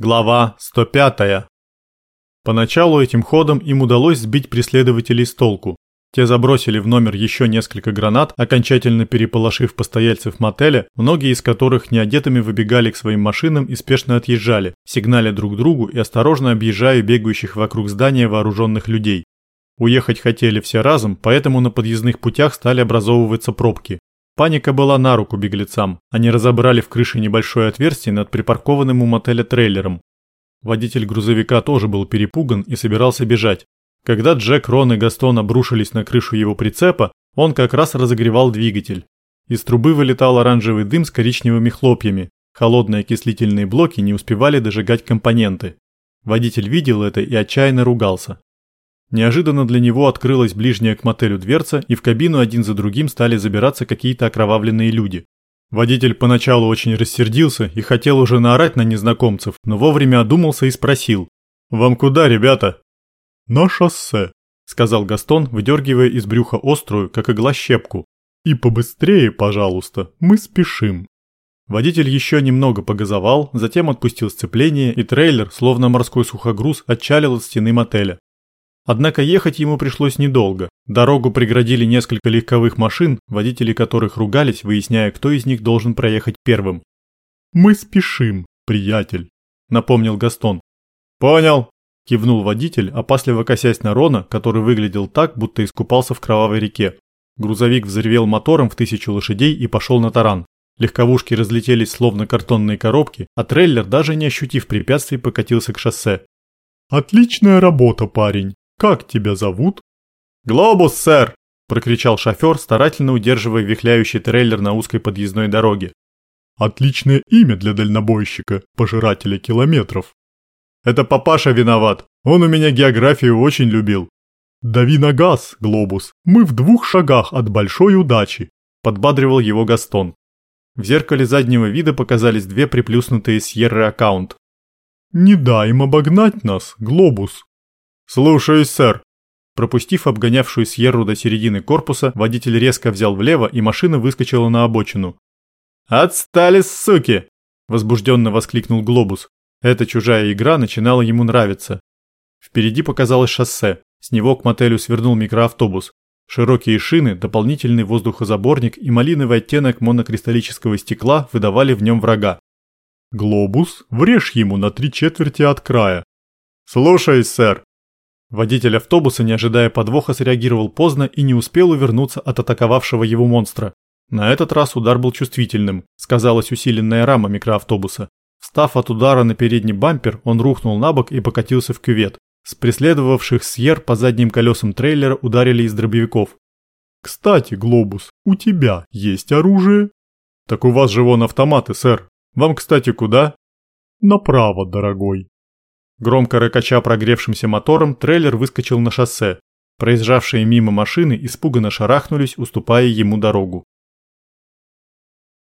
Глава 105. Поначалу этим ходом им удалось сбить преследователей с толку. Те забросили в номер еще несколько гранат, окончательно переполошив постояльцев мотеля, многие из которых неодетыми выбегали к своим машинам и спешно отъезжали, сигналя друг другу и осторожно объезжая бегающих вокруг здания вооруженных людей. Уехать хотели все разом, поэтому на подъездных путях стали образовываться пробки. Паника была на руку беглецам. Они разобрали в крыше небольшое отверстие над припаркованным у мотеля трейлером. Водитель грузовика тоже был перепуган и собирался бежать. Когда Джек, Рон и Гастон обрушились на крышу его прицепа, он как раз разогревал двигатель. Из трубы вылетал оранжевый дым с коричневыми хлопьями. Холодные окислительные блоки не успевали дожигать компоненты. Водитель видел это и отчаянно ругался. Неожиданно для него открылась ближняя к мотелю дверца, и в кабину один за другим стали забираться какие-то окровавленные люди. Водитель поначалу очень рассердился и хотел уже наорать на незнакомцев, но вовремя одумался и спросил. «Вам куда, ребята?» «На шоссе», — сказал Гастон, выдергивая из брюха острую, как игла, щепку. «И побыстрее, пожалуйста, мы спешим». Водитель еще немного погазовал, затем отпустил сцепление, и трейлер, словно морской сухогруз, отчалил от стены мотеля. Однако ехать ему пришлось недолго. Дорогу преградили несколько легковых машин, водители которых ругались, выясняя, кто из них должен проехать первым. «Мы спешим, приятель», — напомнил Гастон. «Понял», — кивнул водитель, опасливо косясь на Рона, который выглядел так, будто искупался в кровавой реке. Грузовик взревел мотором в тысячу лошадей и пошел на таран. Легковушки разлетелись словно картонные коробки, а трейлер, даже не ощутив препятствий, покатился к шоссе. «Отличная работа, парень!» «Как тебя зовут?» «Глобус, сэр!» – прокричал шофер, старательно удерживая вихляющий трейлер на узкой подъездной дороге. «Отличное имя для дальнобойщика, пожирателя километров». «Это папаша виноват, он у меня географию очень любил». «Дави на газ, Глобус, мы в двух шагах от большой удачи», – подбадривал его Гастон. В зеркале заднего вида показались две приплюснутые Сьерры аккаунт. «Не дай им обогнать нас, Глобус», «Слушаюсь, сэр». Пропустив обгонявшую Сьерру до середины корпуса, водитель резко взял влево, и машина выскочила на обочину. «Отстали, суки!» – возбужденно воскликнул Глобус. Эта чужая игра начинала ему нравиться. Впереди показалось шоссе. С него к мотелю свернул микроавтобус. Широкие шины, дополнительный воздухозаборник и малиновый оттенок монокристаллического стекла выдавали в нем врага. «Глобус, врежь ему на три четверти от края». «Слушаюсь, сэр». Водитель автобуса, не ожидая подвоха, среагировал поздно и не успел увернуться от атаковавшего его монстра. На этот раз удар был чувствительным, сказалась усиленная рама микроавтобуса. Встав от удара на передний бампер, он рухнул на бок и покатился в кювет. С преследовавших Сьер по задним колесам трейлера ударили из дробовиков. «Кстати, Глобус, у тебя есть оружие?» «Так у вас же вон автоматы, сэр. Вам, кстати, куда?» «Направо, дорогой». Громко рыкача прогревшимся мотором, трейлер выскочил на шоссе. Проезжавшие мимо машины испуганно шарахнулись, уступая ему дорогу.